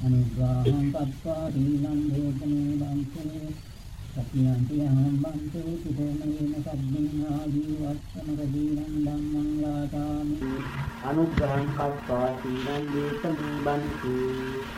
අනුග්‍රහං තත්වා දීනං හේතනේ බන්තේ සතියන්ති අහම්බන්තේ සිතේන සබ්බින් ආජීවස්සමක දීනං ධම්මං යාතාමි අනුග්‍රහං තත්වා දීනං හේතනේ බන්තේ.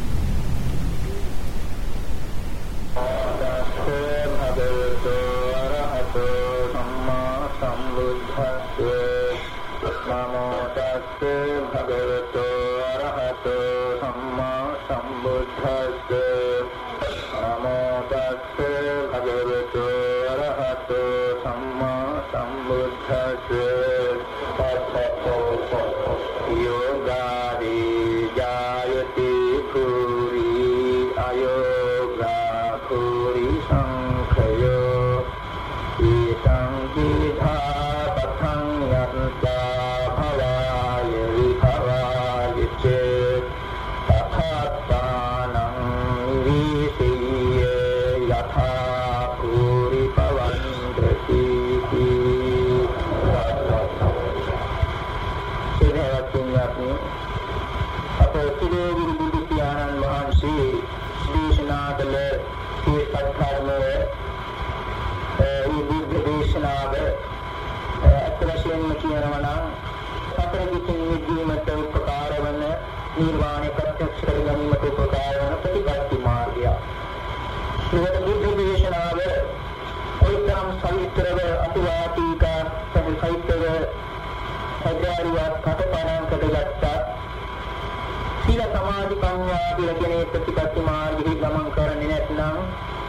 ආදේශනේ ප්‍රතිපත්ති මාර්ගෙහි ගමන් කරන්නේ නැත්නම්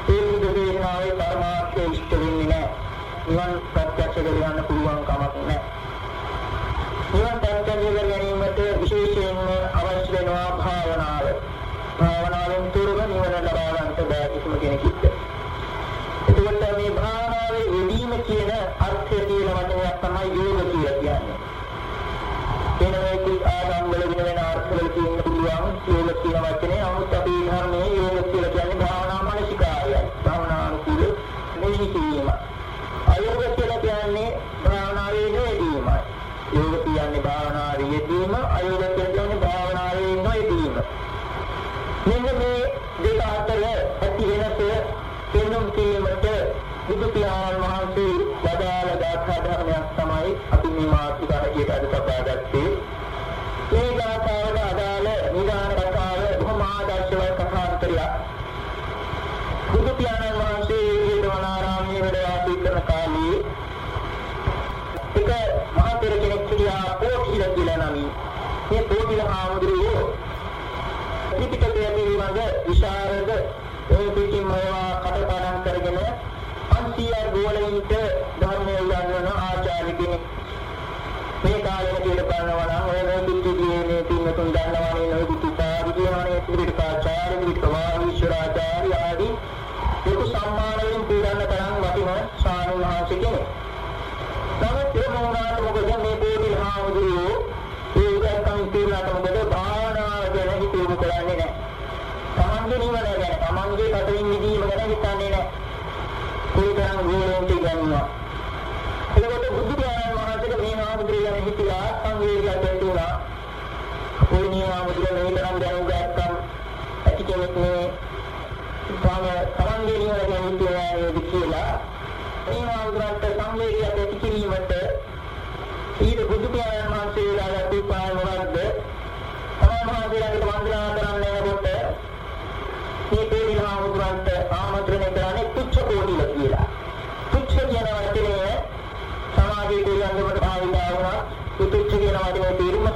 ඒ බුදු දේශනාවේ පරමාර්ථය ඉෂ්ට වෙන්නේ නැහැ. නිවන් බුදුහාමුදුරුවෝ ත්‍රිපිටකය පිළිබඳ විශාරද ඒ පිටින් මේවා කටපාඩම් කරගෙන 500 ගෝලයින්ට ධර්මය උගන්වන ආචාර්ය කෙනෙක්. මේ කාලේ කියලා බලනවා නම් ඔය පිටිකේ මේ තුන් තුන් දන්නවා නේ ඊට බුදුපියාණන් වහන්සේලාට උපාය මොකද්ද? තමයි මහන්සියලට වන්දනා කරන්න යනකොට මේ පේනවා මුද්‍රන්ට ආමන්ත්‍රණය කරන්නේ තුච්ච කෝටිල කියලා. තුච්ච කියන වචනය සමාජයේ පිළිගන්නවට භාවිතා වුණා. තුච්ච කියන වචනේ තේරුම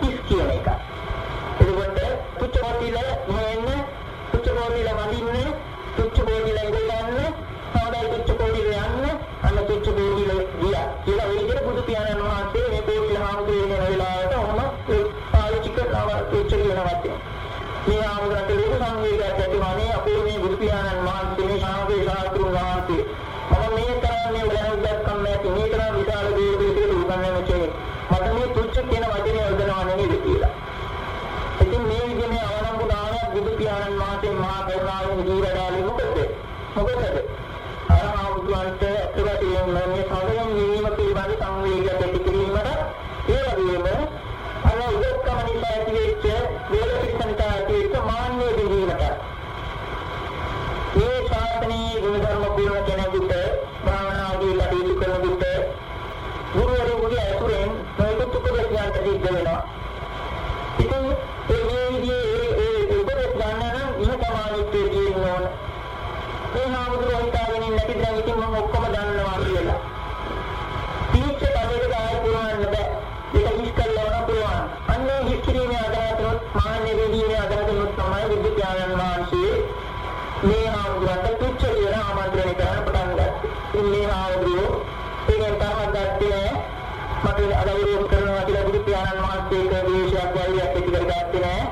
මානසික දේශයක් වගේ අපිට ගොඩක් තියෙනවා.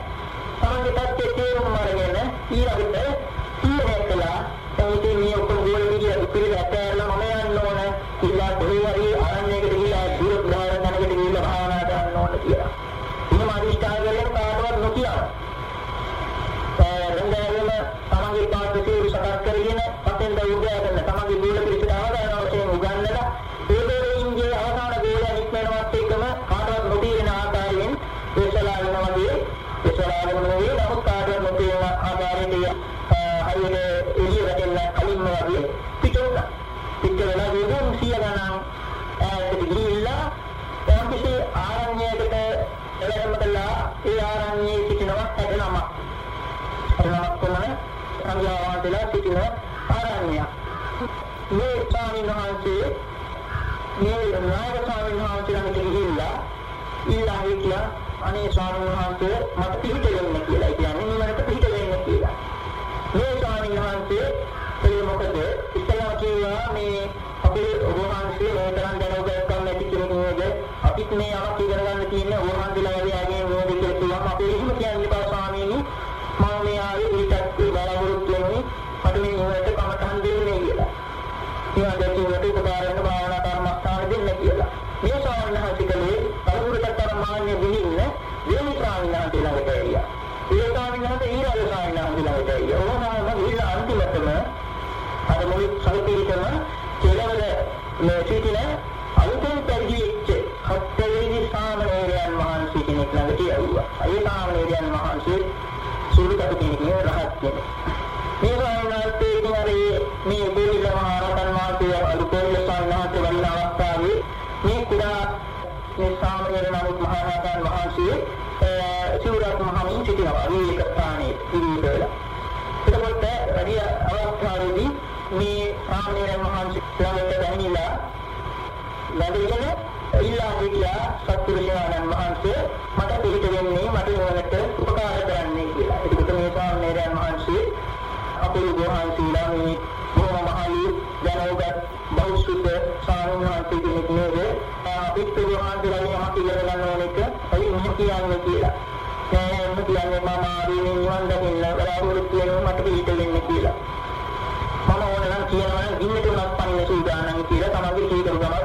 තමන්ගේ පැත්තේ තේරුම් අරගෙන ඊළඟට ගියා සත්පුරුෂයන්න් වහන්සේ මට පිළිත වෙන්නේ මට නිවනට උපකාර කරන්නේ කියලා. ඒකට මේ සාමණේරයන් වහන්සේ අපේ ගෝහන්සීලා මේ බොහොම මහලු ජනෝගත් බෞද්ධ සාමණේරයන් කෙනෙක් නේද? එක්ක ගෝහන්සීලාගේ මහ කියලා ගන්න එක අපි මොකද කියන්නේ කියලා. මම කියන්නේ මම ආදීනේ නිවන් දකින්න බලාපොරොත්තු වෙනවා මට පිළිත වෙන්න කියලා. මම ඕනනම් කියනවා නම් දින්නට උනත් පන්නේ සූදානම් කියලා තමයි කීකරු ගමක්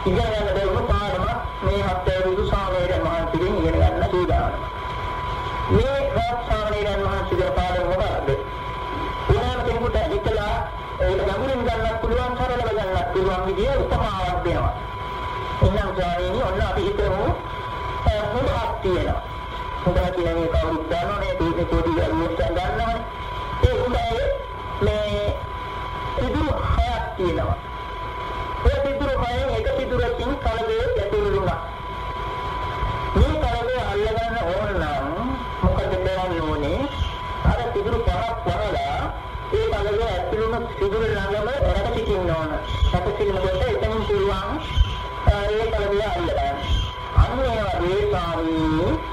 ඉගෙන ගන්න බැරිම පාඩමක් මේ හත්යේ බුදු සාමණේරයන් වහන්සේගෙන් ඉගෙන ගන්න සූදානම්. මේ සාමණේරයන් වහන්සේගේ පාඩම මොකක්ද? උනාන කෙනෙකුට හිතලා ඒක ගමුරින් ගන්නත් පුළුවන් සරලව ගන්නත් පුළුවන් විදිය උපමාවක් දෙනවා. එහෙනම් ස්වාමීනි ඔන්න අපි හිතමු හොඳක් තියෙනවා. හොඳ කියන්නේ කවුරුත් දන්නවනේ ඒක පොඩි විදුර ළඟම රැක සිටින්න ඕන. රැක සිටිනකොට එතනින් පුළුවන් ඒ පළවිය අල්ල ගන්න. අන්න ඒ වගේ කාර්යයේ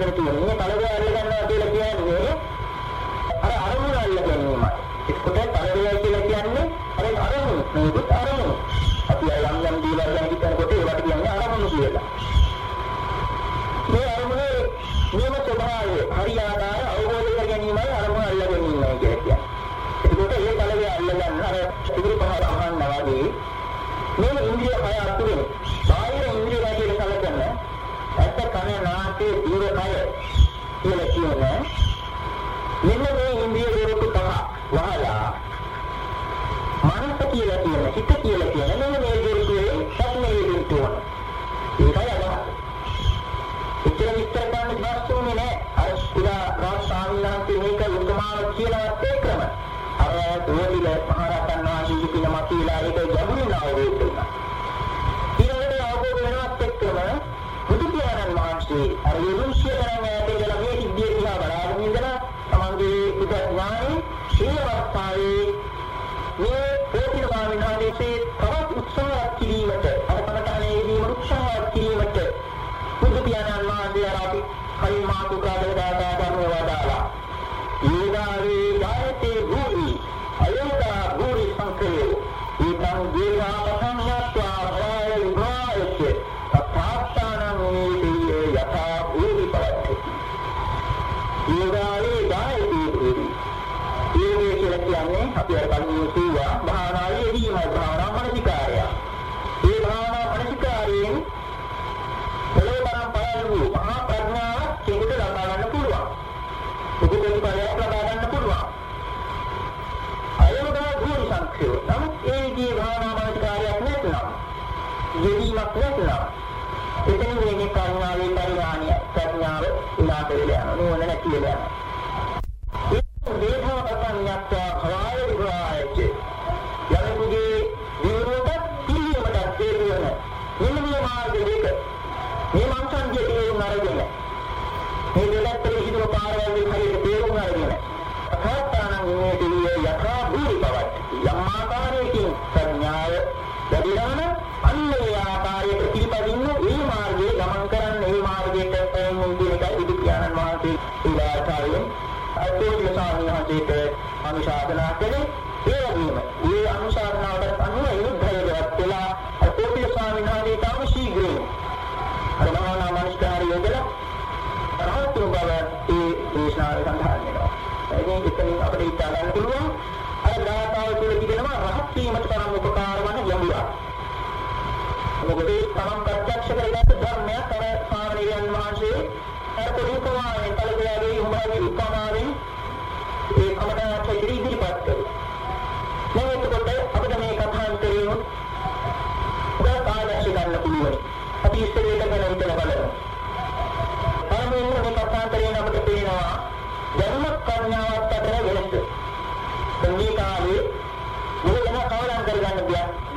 கொடுத்திருக்கிறீர்கள் தலைவர்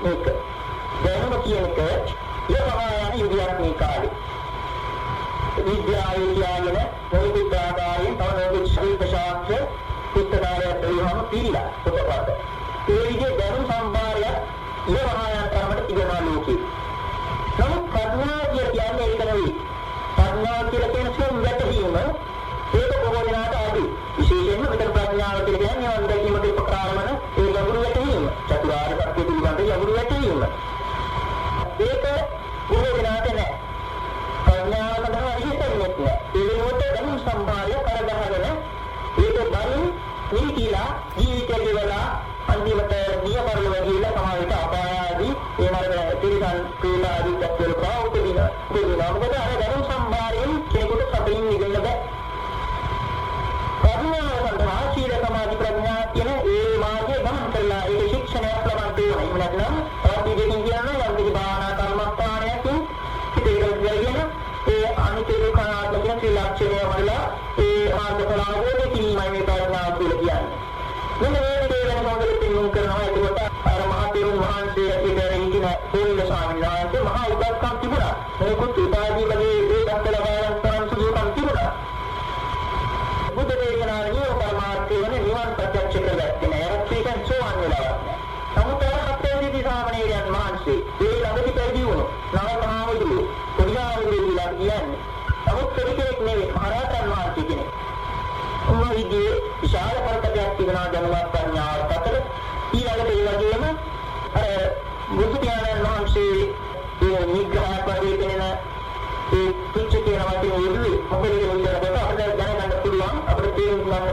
Okay.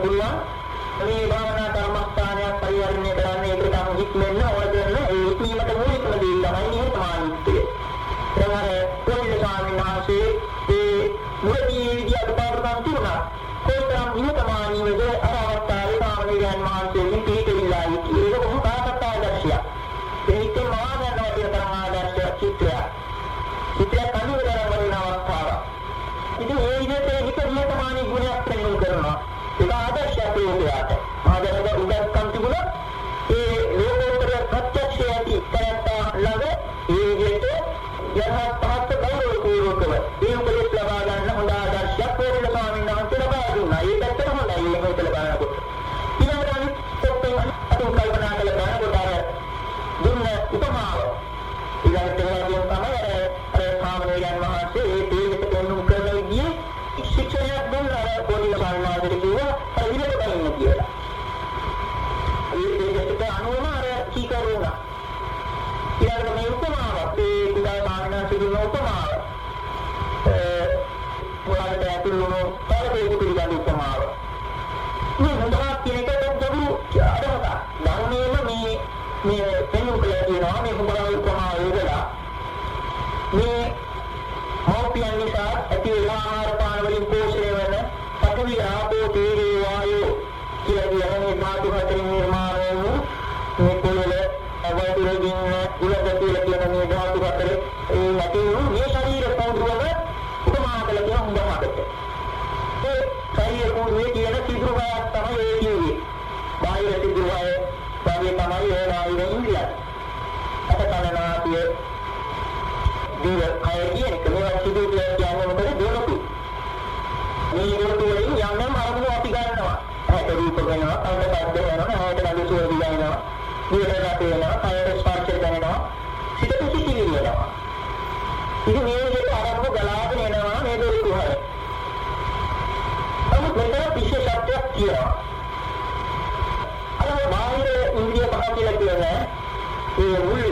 පුළුවන්. මේ භාවනා කර්මස්ථානයක් පරිහරණය කරන්න ඒකට අනුහික් වෙන්න ඕන. දැනෙනවා කයට ශබ්ද දැනෙනවා හැයට ගඳ සුවඳ දැනෙනවා දිවට රස වෙනවා කයට ස්පර්ශ දැනෙනවා හිත පිසිතිලි වෙනවා. ඉතින් මේ විදිහට ආරම්භ ගලාගෙන එනවා මේ දොස් කුහර නමුත් මෙතන විශේෂ ශබ්දයක් කියනවා අර බාහිර ඉන්ද්‍රිය පහ කියලා කියන්නේ ඒ මුල්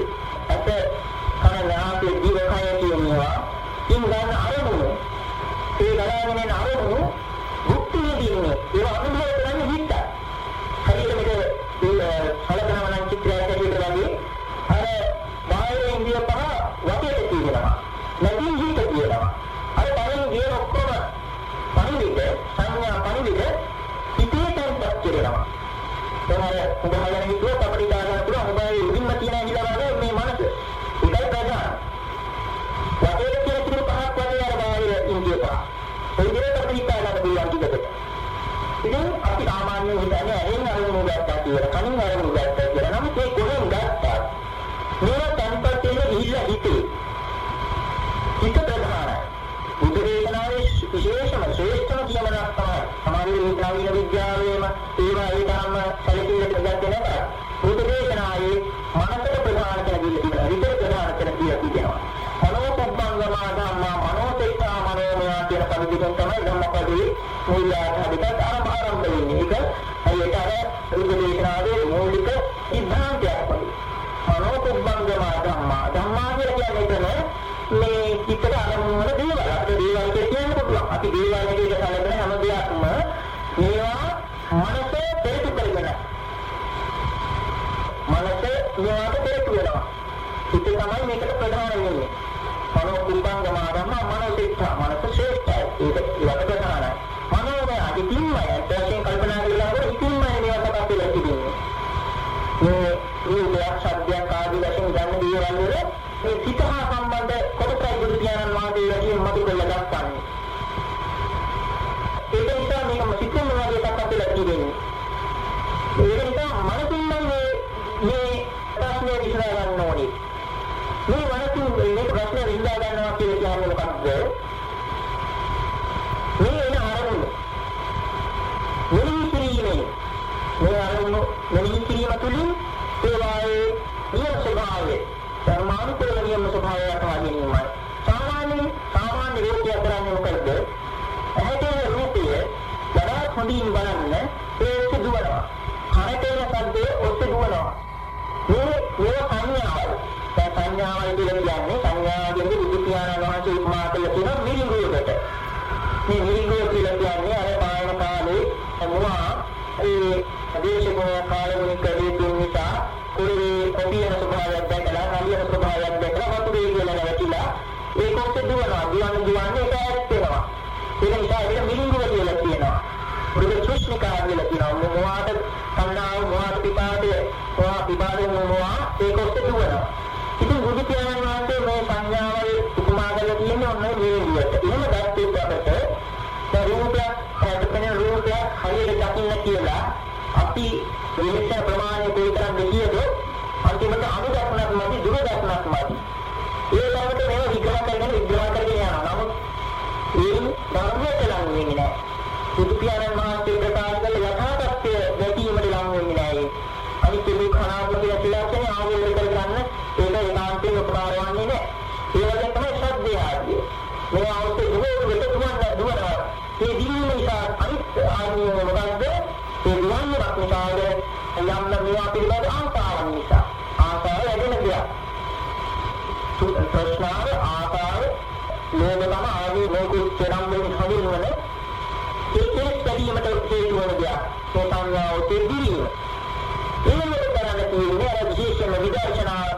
මේ සිත හා සම්බන්ධ කොටසයි බුදු පියාණන් වහන්සේ රැකීම මතු කළ දක්වන්නේ. ඒක නිසා මේක සිතන වාගේ එකක් අපිට කියන්නේ. ඒක නිසා මනසින්ම මේ මේ ප්‍රශ්නේ විසඳ ගන්න ඕනේ. මේ මනසින් මේ ප්‍රශ්නේ විසඳ ගන්නවා කියලා කියන්නේ මොකක්ද? මේ එන අරමුණ. මෙනෙහි කිරීමෙන් මේ අරමුණ මෙනෙහි කිරීම තුළින් profondi in Varane. මේවා පිළිබඳ ආසාවන් නිසා ආසාව වැඩෙන දෙයක්. ප්‍රශ්නාව ආසාව ලෝභ තම ආදී ලෝකුත් ප්‍රණම්බෙන් හඳුන්වන ඒ කෙලෙස් වැඩිවීමට හේතු වන දෙයක්. ඒ සංඥාව තෙදිරීම. ඒ වෙනකොට කරන්න තියෙන්නේ අර විශේෂම විදර්ශනාව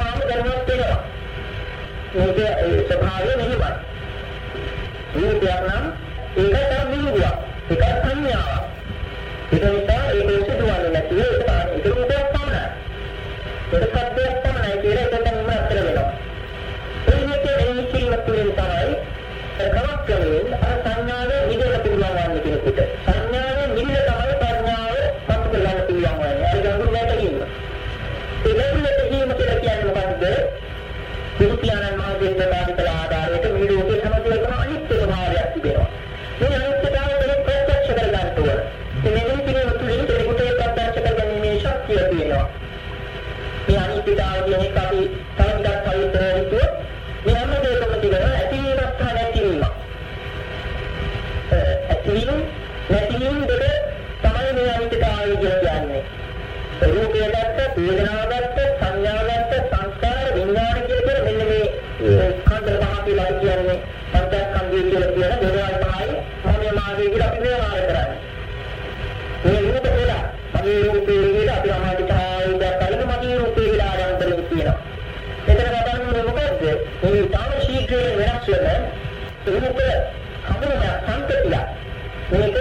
නීතිය ඒ ස්වභාවය මෙහෙමයි. නීතියක් නම් ඒක තමයි නීතියක්. ඒක සංඥාවක්. ඒක නිසා ඒක සිදුවන්නේ නැති ඒක ඒක රූපයක් පමණයි. ඒක සත්‍යයක් පමණයි කියලා ඒක තමයි අත්‍තර වෙනවා. ඒකේ ඒ සිල්වත් තුලින් තමයි කරකවක් කරමින් අර සංඥාවේ විදෙල පිළිබඳව වන්නේ කියන කොට. මනෝ මාගේ විදිහට අපි නිර්මාණය කරන්නේ. මේ රූප වල මගේ රූපේ විදිහට අපි සමාජික ආයුධයක් කරගෙන මගේ රූපේ විලා ගන්න දෙයක් තියෙනවා. එතන කතාන්නේ මොකද්ද? මේ තාම ශීඝ්‍රයෙන් වෙනස් වෙන රූප හඳුනන සංකතිය. මේක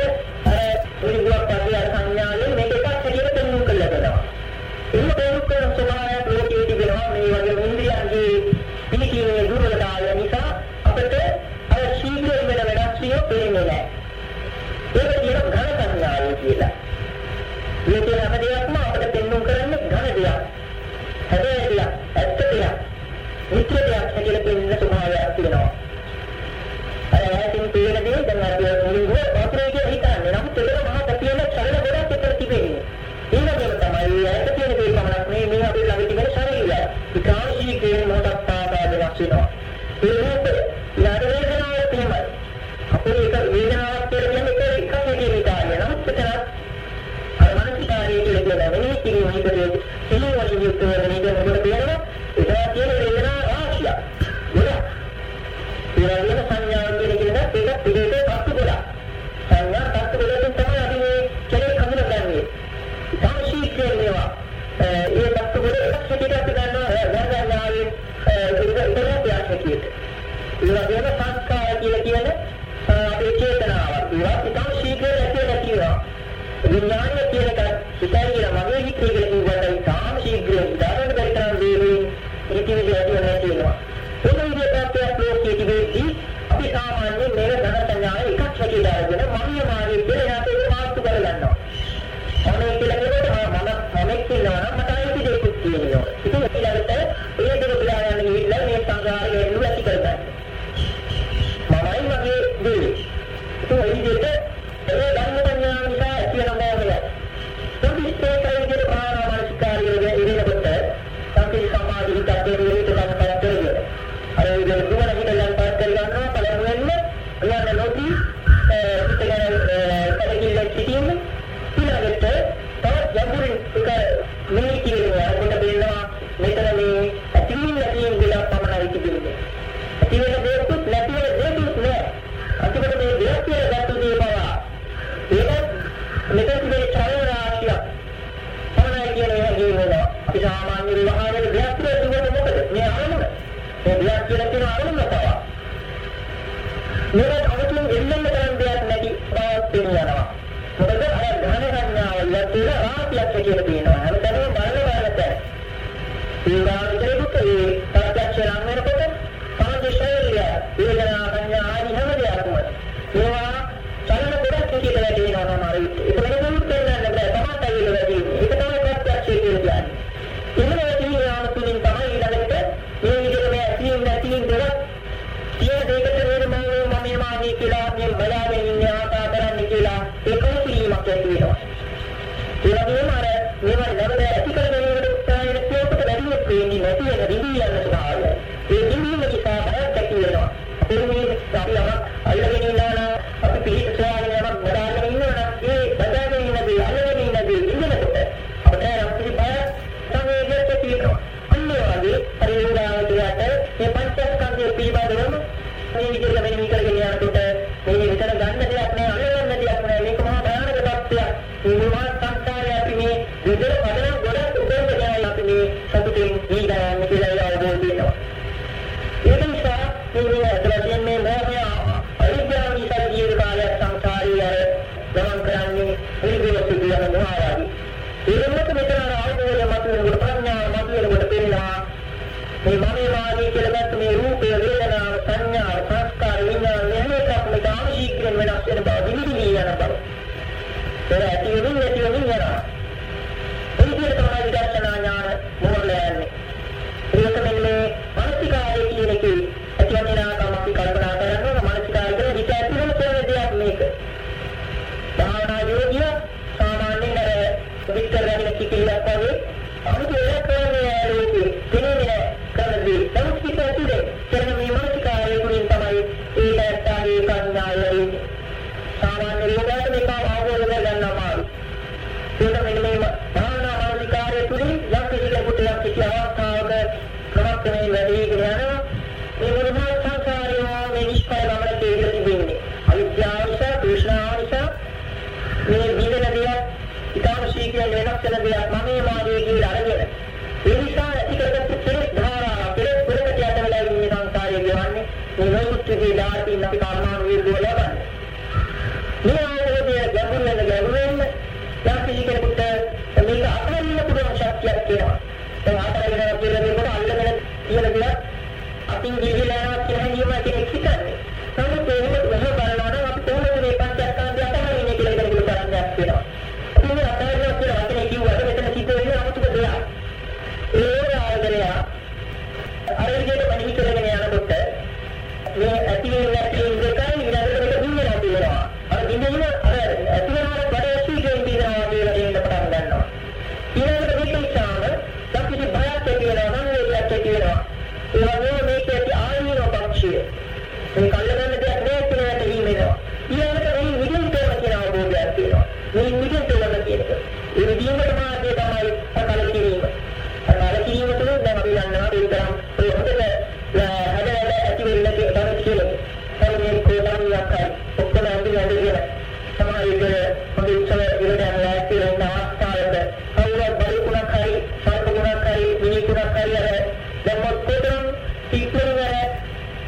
Peter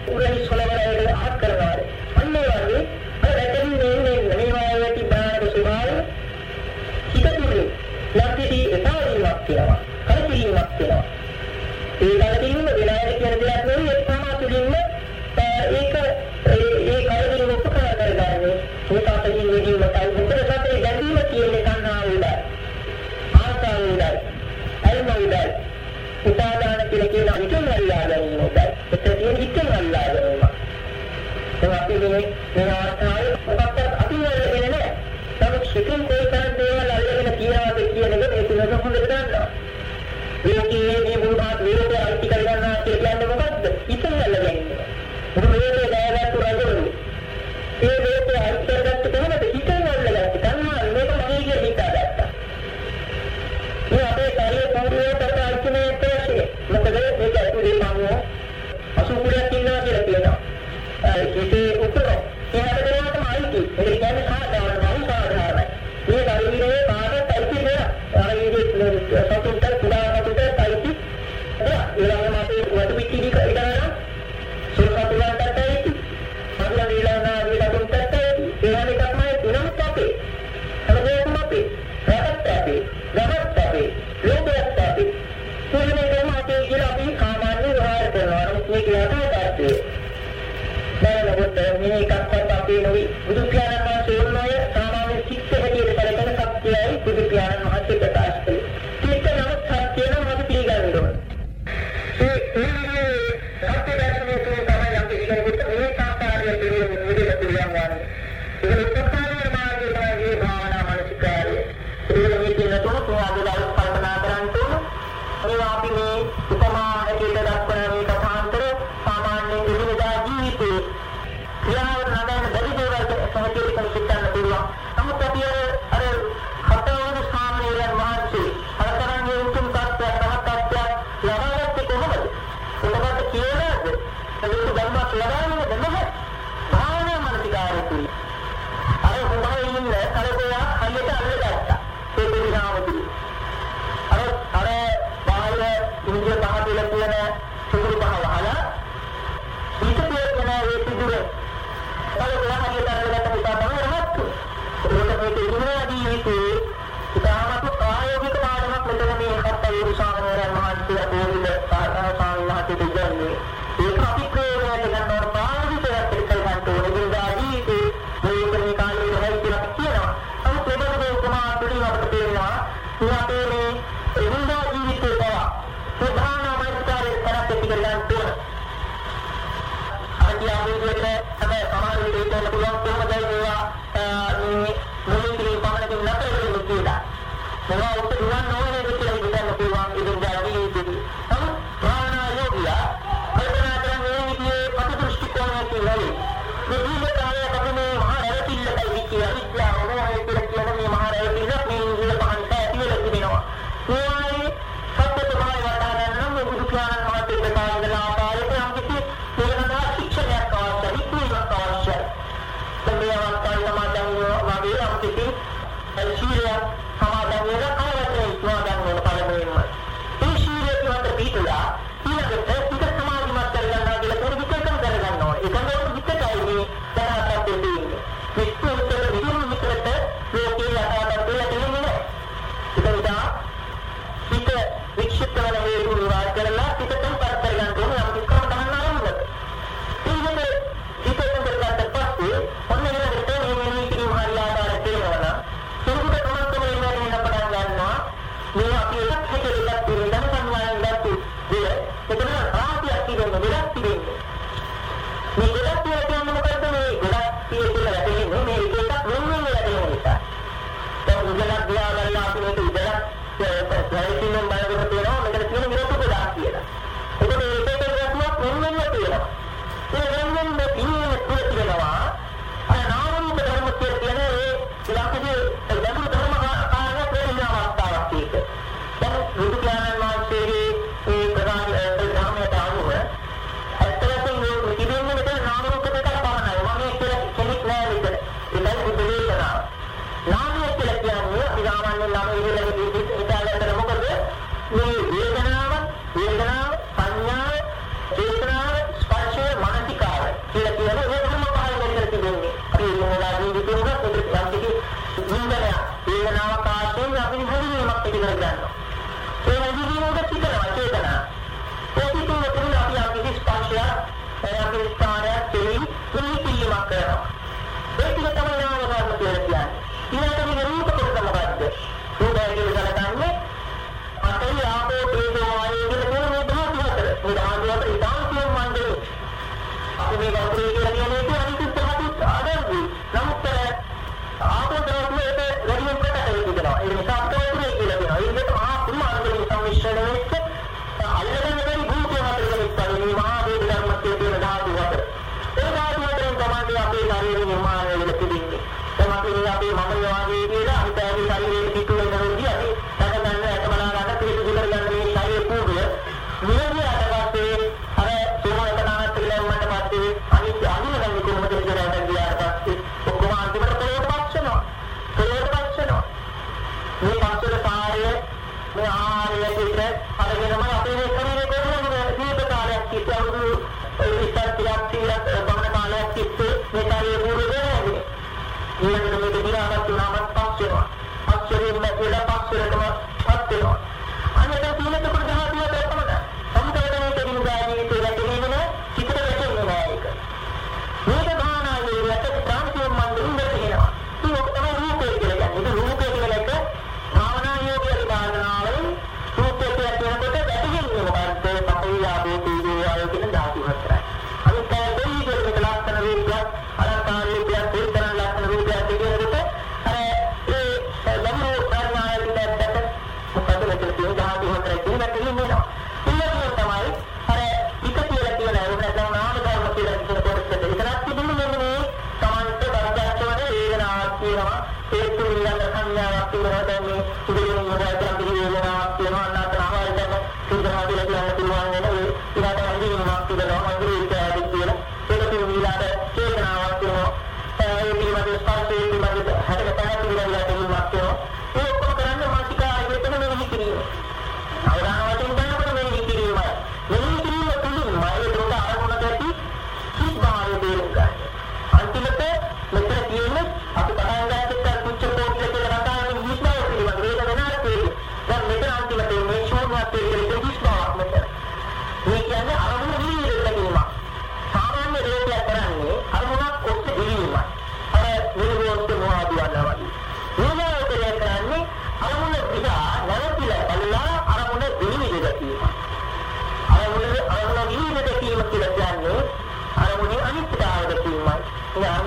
我跟你 ආයෙත් මොකක්වත් අපි වෙන්නේ නැහැ. නමුත් සිතින් කොයි තරම් දේවල් අල්ලගෙන කියනවාද කියන එක මේ තුනක හොඳට දන්නවා. මේකේ මේ මුල් භාග විරෝධය අයිති කරගන්නවා කියන්නේ මොකද්ද? ඉතින් අල්ලගන්නේ. ජීවිතයේ ක්‍රියාවට නඩන බැරි දේවල්ට සහජීවීකම් සිතන්න පුළුවන්. නමුත් අපි ඒ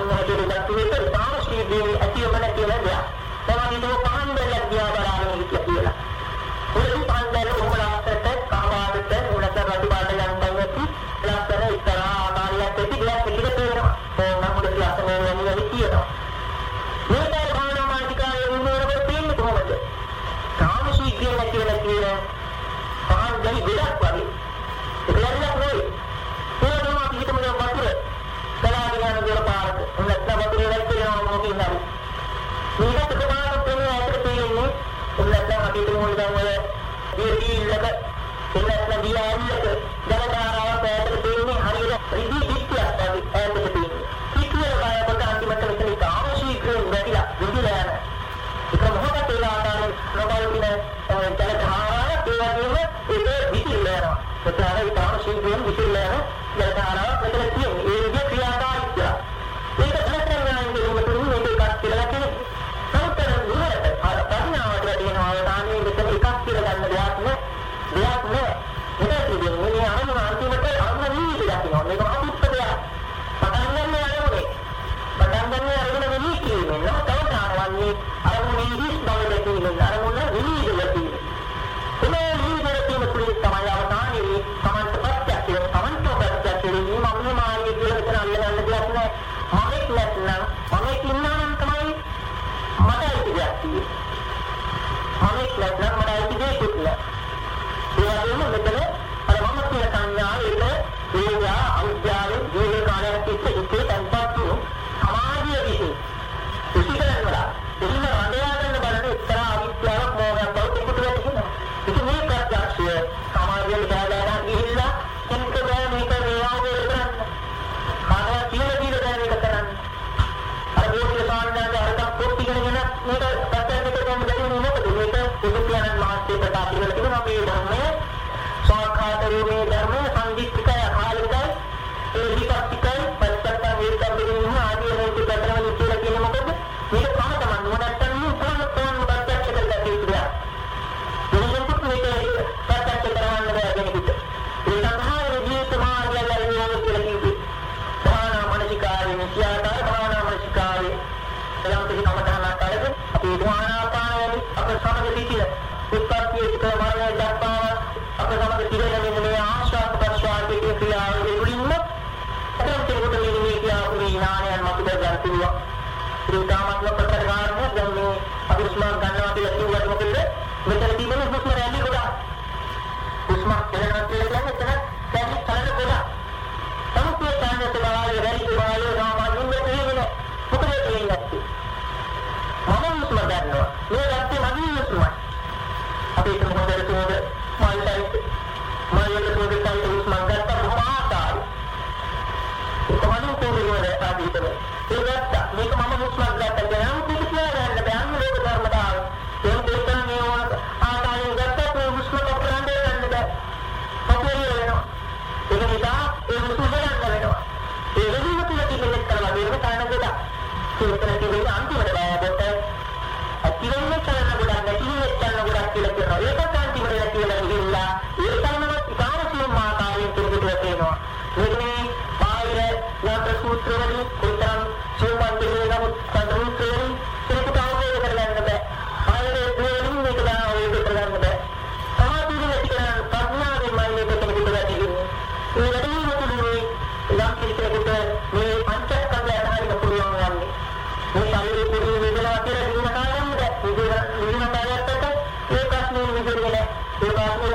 ඒ අරමුණ හැටියට දක්වන්නේ තාමශීදී ඇතිවම නැතිවම දෙයක්. මේක සත්‍යයට කරන දෙයක් නෙමෙයි මේක බුදු පියාණන් වහන්සේ ප්‍රකාශ කරලා තිබුණා මේ ධර්මය. සාක්ෂාත් වීමේ ධර්මය සංදිත් කියලා වර්ණය දක්වා අප සමග පිළිගැනීම මේ ආශ්‍රාස ප්‍රශ්වාසයේ ක්‍රියාව ඒගොල්ලින්ම අපේ කෙනෙකුට මේ ක්‍රියාව කුරී ඥානයන් මතු කර ගන්න පුළුවන්. ඒ තාමත්ම ඒ කුරුළු වේදනාව කියලා දිනන කාලෙම විදින විදින කාලයකට ඒ ප්‍රශ්නේ විදින ඒ ප්‍රශ්නේ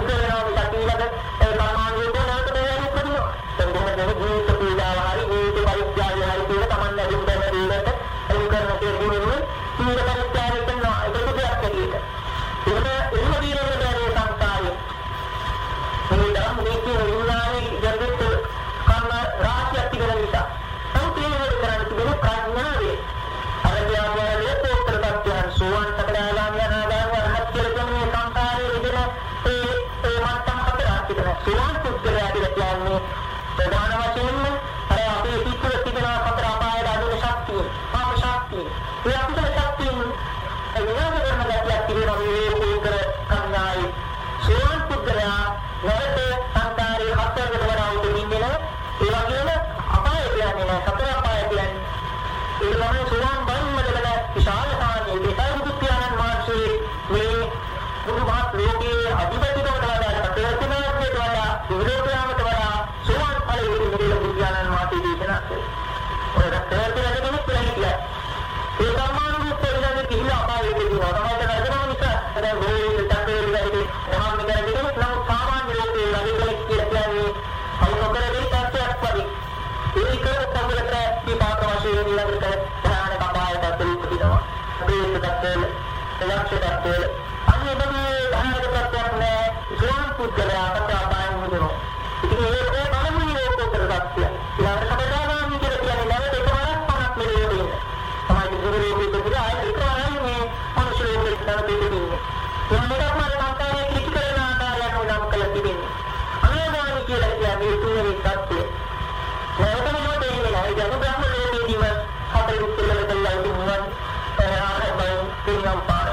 පිරියව් පාර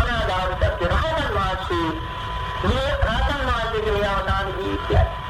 අනාගාමික රහතන් වහන්සේ මේ රහතන් වහන්සේගේ අවදාන ජීවිතයයි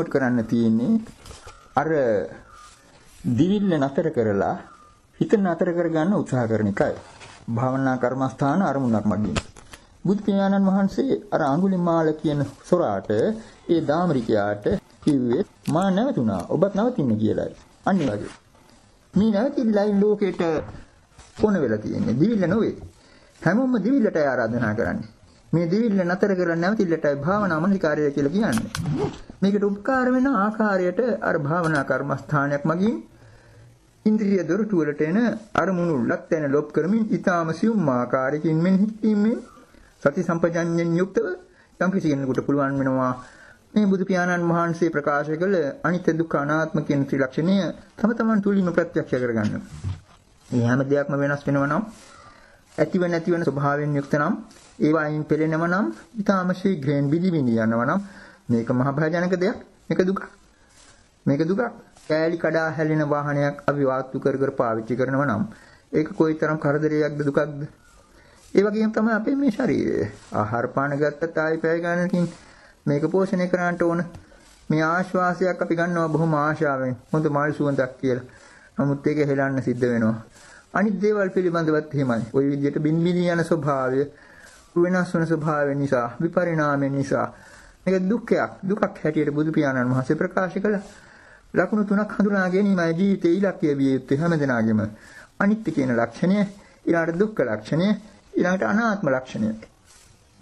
ඒ වෙනුවට කරන්න තියෙන්නේ අර දිවිල්ල නතර කරලා හිත නතර කරගන්න උත්සාහ කරන එකයි. භාවනා කර්මස්ථාන අරමුණක් මගින්. බුදු පියාණන් වහන්සේ අර අඟුලිමාල කියන සොරාට ඒ දාමරිකයාට කිව්වේ මා නැවතුණා ඔබත් නවතින්න කියලායි. අනිත් වගේ. මේ නැවතිල්ලයි ලෝකෙට කොන වෙලා තියෙන්නේ. දිවිල්ල නොවේ. හැමෝම දිවිල්ලට ආරාධනා කරන්නේ. මේ දිවිල්ල නතර කරලා නැවතිල්ලටයි භාවනා මනසිකාරය කියලා කියන්නේ. මේකට උපකාර වෙන ආකාරයට අර භාවනා කර්මස්ථානයක් මගින් ඉන්ද්‍රිය දොරටු වලට එන අරමුණු ලක්තැන ලොප් කරමින් ඊටාම සියුම් ආකාරයකින් මෙන් හිතීමෙන් සති සම්පජඤ්ඤයෙන් යුක්තව යම් කිසි කෙනෙකුට පුළුවන් වෙනවා මේ බුදු පියාණන් වහන්සේ ප්‍රකාශ කළ අනිත්‍ය දුක්ඛ අනාත්ම කියන ත්‍රිලක්ෂණය තම තමන් තුලින්ම ප්‍රත්‍යක්ෂ කරගන්න. මේ හැම දෙයක්ම වෙනස් වෙනවා නම් ඇතිව නැතිව ස්වභාවයෙන් යුක්ත නම් ඒවායින් පෙළෙනව නම් ඊටාම ශීඝ්‍රයෙන් බිලි බිලි යනවා නම් මේක මහ භයානක දෙයක්. මේක දුක මේක දුක කෑලි කඩා හැලෙන වාහනයක් අපි වාස්තු කර කර පාවිච්චි කරනවා නම් ඒක කොයිතරම් කරදරයක්ද දුකක්ද? ඒ වගේම තමයි අපේ මේ ශරීරය. ආහාර පාන ගත්තත් ආයි පැය ගන්නකින් මේක පෝෂණය කරන්නට ඕන. මේ ආශ්වාසයක් අපි ගන්නවා බොහොම ආශාවෙන්. හොඳ මල් සුවඳක් කියලා. නමුත් ඒක හෙලන්න සිද්ධ වෙනවා. අනිත් දේවල් පිළිබඳවත් එහෙමයි. ওই විදිහට බින් බිනි යන ස්වභාවය වෙනස් වෙන ස්වභාවය නිසා විපරිණාමය නිසා මේක දුක්ඛයක් දුකක් හැටියට බුදු පියාණන් වහන්සේ ප්‍රකාශ කළා. ලක්ෂණ තුනක් හඳුනා ගැනීමයි ජීවිතයේ ඉලක්කය විය යුත්තේ හැමදෙනාගේම. අනිත්‍ය කියන ලක්ෂණය, ඊළඟට දුක්ඛ ලක්ෂණය, ඊළඟට අනාත්ම ලක්ෂණය.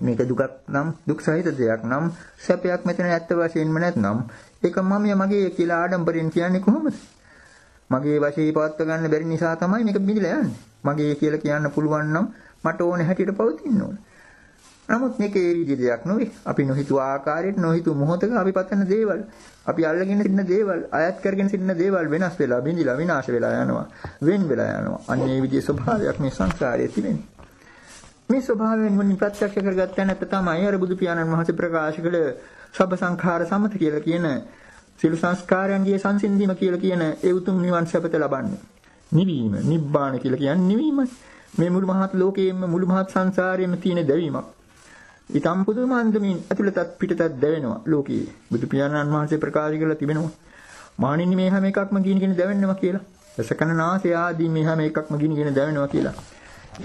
මේක දුකක් නම් දුක් සහිත දෙයක් නම් සැපයක් මෙතන ඇත්ත වශයෙන්ම නැත්නම් ඒක මම මගේ කියලා ආඩම්බරෙන් කියන්නේ කොහොමද? මගේ වශයෙන් පවත්ව ගන්න බැරි නිසා තමයි මේක බිඳිලා යන්නේ. මගේ කියලා කියන්න පුළුවන් නම් මට ඕන හැටියට පවතින්න ඕනේ. නමුත් මේක ඒ විදිහේ දෙයක් නෙවෙයි. අපි නොහිතු ආකාරයට නොහිතු මොහොතක අපි පතන දේවල්, අපි අල්ලගෙන සිටින දේවල්, අයත් කරගෙන සිටින දේවල් වෙනස් වෙලා, බිඳිලා, විනාශ වෙලා යනවා. වෙන් වෙලා යනවා. අන්න ඒ විදිහේ ස්වභාවයක් මේ සංසාරයේ තිබෙනවා. මේ ස්වභාවයෙන් මුනි ප්‍රත්‍යක්ෂ කරගත්ත නැත්ත තමයි අර බුදු පියාණන් වහන්සේ ප්‍රකාශ කළ සබ්බ සංඛාර සමත කියලා කියන සියලු සංස්කාරයන්ගේ සංසිඳීම කියලා කියන ඒ උතුම් නිවන් සැපත ලබන්නේ. නිවීම, නිබ්බාන කියලා කියන්නේ නිවීමයි. මේ මුළු මහත් ලෝකයේම මුළු මහත් සංසාරයේම තියෙන දැවීමක්. ඊටම් පුදුම අන්දමින් ඇතුළතත් පිටතත් දැවෙනවා ලෝකයේ. බුදු පියාණන් වහන්සේ ප්‍රකාශ කරලා තිබෙනවා. මානින්න මේ හැම එකක්ම ගිනිගෙන දැවෙනවා කියලා. රසකන නාසය ආදී මේ හැම එකක්ම ගිනිගෙන දැවෙනවා කියලා.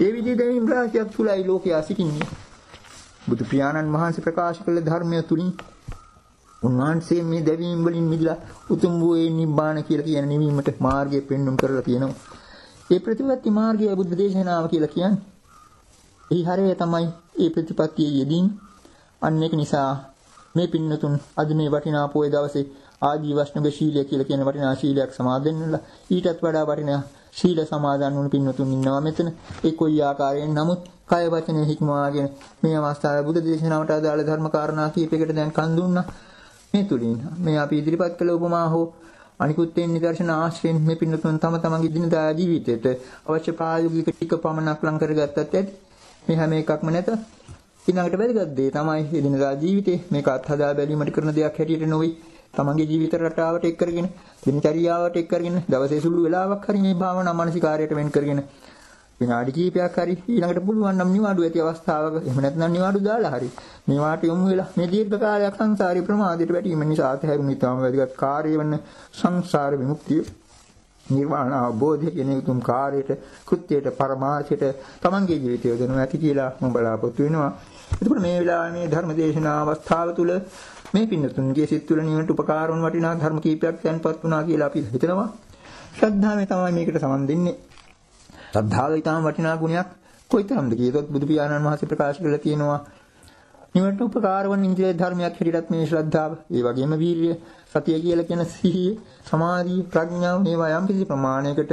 ඒ විදිහේ දැවීම් රාශියක් තුලයි ලෝකයා සිටින්නේ. බුදු පියාණන් වහන්සේ ප්‍රකාශ කළ ධර්මය තුලින් උන්වහන්සේ මේ දැවීම් වලින් මිදලා උතුම් වූ ඒ නිබ්බාන කියලා කියන නිවීමට මාර්ගය පෙන්වුම් කරලා තියෙනවා. ඒ ප්‍රතිපත්ති මාර්ගය බුද්ධ දේශනාව කියලා කියන්නේ. ඒ හරය තමයි ඒ ප්‍රතිපත්තියේ යෙදීම. අන්න ඒක නිසා මේ පින්නතුන් අද මේ වටිනා පොයේ දවසේ ආදී වස්නක ශීලය කියලා කියන වටිනා ශීලයක් සමාදන් වෙලා ඊටත් වඩා වටිනා ශීල සමාදන් වුණු පින්නතුන් ඉන්නවා මෙතන. ඒ කොයි ආකාරයෙන් නමුත් කය වචනේ හික්මවාගෙන මේ අවස්ථාවේ බුද්ධ දේශනාවට අදාළ ධර්ම කාරණා කීපයකට දැන් කන් දුන්නා. මේ තුලින් මේ අපි ඉදිරිපත් කළ උපමා හෝ අනිකුත් ඒ නිදර්ශන ආශ්‍රයෙන් මේ පින්නතුන් තම තමන්ගේ දිනදා ජීවිතයට අවශ්‍ය ප්‍රායෝගික ටික පමණක් ලං කරගත්තත් ඇති. මේ හැම එකක්ම නැත. ඊළඟට වැදගත් දේ තමයි දිනදා ජීවිතේ මේක අත්හදා බැලීමට කරන දෙයක් හැටියට නොවේ. තමන්ගේ ජීවිත රටාවට එක් කරගෙන දිනචරියාවට එක් කරගෙන දවසේ සුළු වෙලාවක් හරි මේ භාවනා මානසිකාරයට වෙන් කරගෙන විනාඩි කිහිපයක් හරි ඊළඟට පුළුවන් නම් නිවාඩු ඇති අවස්ථාවක එහෙම නැත්නම් නිවාඩු දාලා හරි මේවාට යොමු වෙලා මේ දීර්ඝ කාලයක් සංසාරී ප්‍රමාදයට වැටීම නිසා අතහැරුණු ඊටම වැදගත් කාර්ය වන සංසාර විමුක්තිය නිර්වාණ අවබෝධය කියන උතුම් කාර්යයට කෘත්‍යයට පරමාර්ථයට තමන්ගේ ජීවිතය යොදනවා ඇති කියලා මම බලාපොරොත්තු වෙනවා. එතකොට මේ වෙලාවේ මේ ධර්ම දේශනා අවස්ථාව තුළ මේ පින්නතුන්ගේ සිත් තුළ නිවනට උපකාර වන වටිනා ධර්ම කීපයක් දැන්පත් වුණා කියලා අපි හිතනවා. ශ්‍රද්ධාවෙන් තමයි මේකට සමන් දෙන්නේ. ශ්‍රද්ධාව ඊටම වටිනා ගුණයක් කොයිතරම්ද කියතොත් බුදු පියාණන් වහන්සේ ප්‍රකාශ කරලා තියෙනවා නිවනට උපකාර වන ඉන්ද්‍රිය ධර්මයක් හැටියටත් මේ ශ්‍රද්ධාව. ඒ වගේම වීරිය සතිය කියලා කියන සිහිය සමාධිය ප්‍රඥාව මේවා යම් කිසි ප්‍රමාණයකට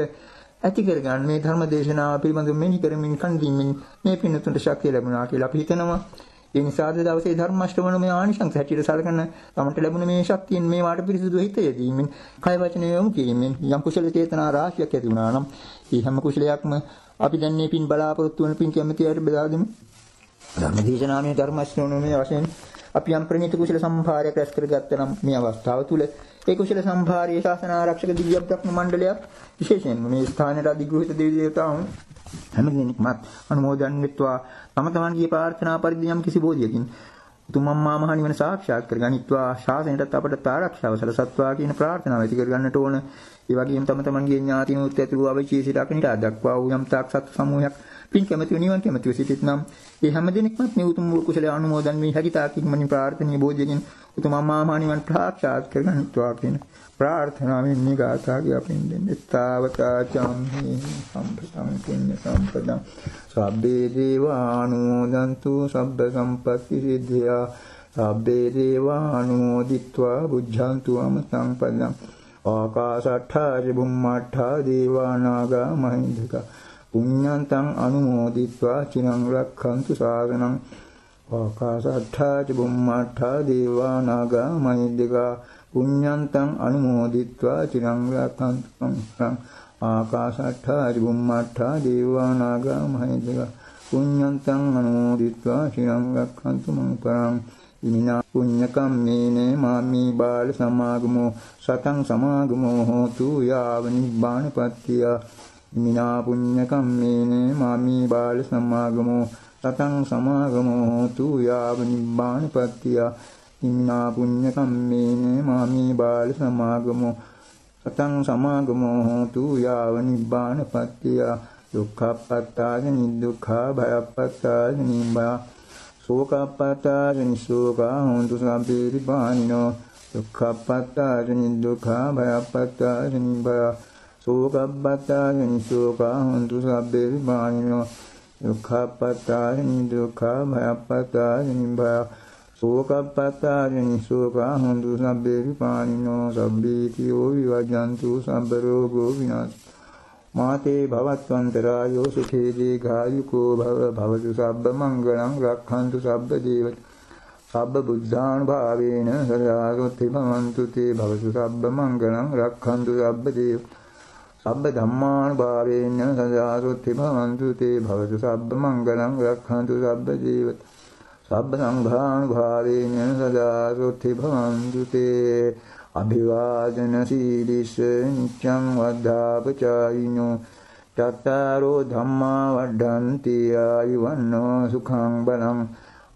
ඇති කරගන්න මේ ධර්ම දේශනාව පිළිබඳව මෙහි කරමින් කන්දීමින් මේ පින්නතුන්ට ශක්තිය ලැබුණා කියලා අපි හිතනවා. ඒ නිසාද දවසේ ධර්ම ශ්‍රවණ මේ ආනිශංස හැටියට සලකන තමට ලැබුණ මේ ශක්තියෙන් මේ වාට පිරිසිදු හිත යෙදීමෙන් කය වචන යොමු කිරීමෙන් යම් කුසල චේතනා රාශියක් ඇති වුණා නම් ඒ හැම කුසලයක්ම අපි දැන් මේ පින් බලාපොරොත්තු වන පින් කැමැති අයට බෙදා දෙමු. ධර්මදේශනාමය ධර්ම ශ්‍රවණමය වශයෙන් අපි යම් ප්‍රණීත කුසල සම්භාරයක් රැස් කරගත්තා නම් මේ අවස්ථාව තුල ඒ කුසල සම්භාරයේ ශාසන ආරක්ෂක දිව්‍ය බ්‍රහ්ම මණ්ඩලයක් විශේෂයෙන්ම මේ ස්ථානයේ අධිග්‍රහිත දෙවි දේවතාවුන් හැම කෙනෙක්මත් අනුමෝදන් වෙත්වා තම තමන්ගේ ප්‍රාර්ථනා පරිදි යම් කිසි බෝධියකින් උතුම් අම්මා මහ නිවන සාක්ෂාත් කරගනිත්වා ශාසනයටත් අපට ආරක්ෂාව සලසත්වා කියන ප්‍රාර්ථනාව ඇති කරගන්නට ඕන. ඒ වගේම තම තමන්ගේ ඥාතිනුත් ඇතුළු අවචී සිට අකනිට දක්වා වූ යම් තාක් සත් සමූහයක් පින් කැමැතිව නිවන් කැමැතිව සිටිත් නම් ඒ හැම දිනෙකමත් මේ උතුම් වූ කුසල අනුමෝදන් වී හැකි තාක් ඉක්මනින් ප්‍රාර්ථනීය බෝධියකින් උතුම් අම්මා මහ නිවන් ප්‍රාර්ථනා කරගනිත්වා කියන ප්‍රාර්ථනාවෙන් නිගාතාගේ අපින් දෙන්නේ තාවතා චම්හි සම්පතං පුඤ්ඤ සම්පදං සබ්බේ දේවානුමෝදන්තු සබ්බ සම්පත්ති සිද්ධා. සබ්බේ දේවානුමෝදිත්වා බුද්ධන්තු අමතං පදං. ආකාශට්ඨා චුම්මට්ඨා දේවානාගා මහින්දක. පුඤ්ඤන්තං අනුමෝදිත්වා චිරං රක්ඛන්තු ශාසනං ආකාශට්ඨා චුම්මට්ඨා දේවානාගා මහින්දක පුඤ්ඤන්තං අනුමෝදිත්වා චිරං රක්ඛන්තු සංඝං ආකාශට්ඨා චුම්මට්ඨා දේවානාගා මහින්දක පුඤ්ඤන්තං අනුමෝදිත්වා චිරං රක්ඛන්තු මං පරං ඉමිනා පුඤ්ඤ කම්මේන මාමි බාල සමාගමෝ සතං සමාගමෝ හෝතු යාව නිබ්බානපත්තිය ඉමිනා පුඤ්ඤ කම්මේන මාමි බාල සමාගමෝ සතං සමාගමෝ හෝතු යාව නිබ්බානපත්තිය ඉමිනා පුඤ්ඤ කම්මේන මාමි බාල සමාගමෝ සතං සමාගමෝ හෝතු යාව නිබ්බානපත්තිය දුක්ඛපත්තාය නිදුක්ඛා භයපත්තාය නිබ්බා සෝකප්පත්තාරනි සෝකා හොන්තු සම්පේරි පානිනෝ දුක්ඛප්පත්තාරනි දුක්ඛා භයප්පත්තාරනි භය සෝකප්පත්තාරනි සෝකා හොන්තු සම්පේරි පානිනෝ දුක්ඛප්පත්තාරනි දුක්ඛා භයප්පත්තාරනි භය සෝකප්පත්තාරනි සෝකා හොන්තු සම්පේරි පානිනෝ සබ්බීතියෝ විවජ්ජන්තු සම්බ රෝගෝ විනාශ. මාතේ භවත්වන්තරායෝ සුඛේ දීඝායුකෝ භව. භවතු සබ්බ මංගලං රක්ඛන්තු සබ්බ දේවත. සබ්බ බුද්ධානුභාවේන සදාගොත්ති භවන්තු තේ. භවතු සබ්බ මංගලං රක්ඛන්තු සබ්බ දේව සබ්බ ධම්මානුභාවේන සදාගොත්ති භවන්තු තේ භවතු සබ්බ මංගලං රක්ඛන්තු සබ්බ දේවත සබ්බ සංඝානුභාවේන සදාගොත්ති භවන්තු තේ අභිවාදන සීලිස නිච්ඡං වද්ධාපචායිනෝ. චත්තාරෝ ධම්මා වඩ්ඩන්ති ආයුවන්නෝ සුඛං බලං.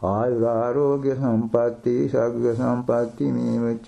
ආයුරාෝග්‍ය සම්පatti සග්ග සම්පatti මේවච.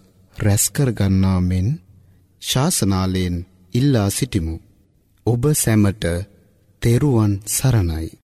රැස්කර ගන්නා මෙන් ශාසනාලයෙන් ඉල්ලා සිටිමු. ඔබ සැමට තෙරුවන් සරණයි.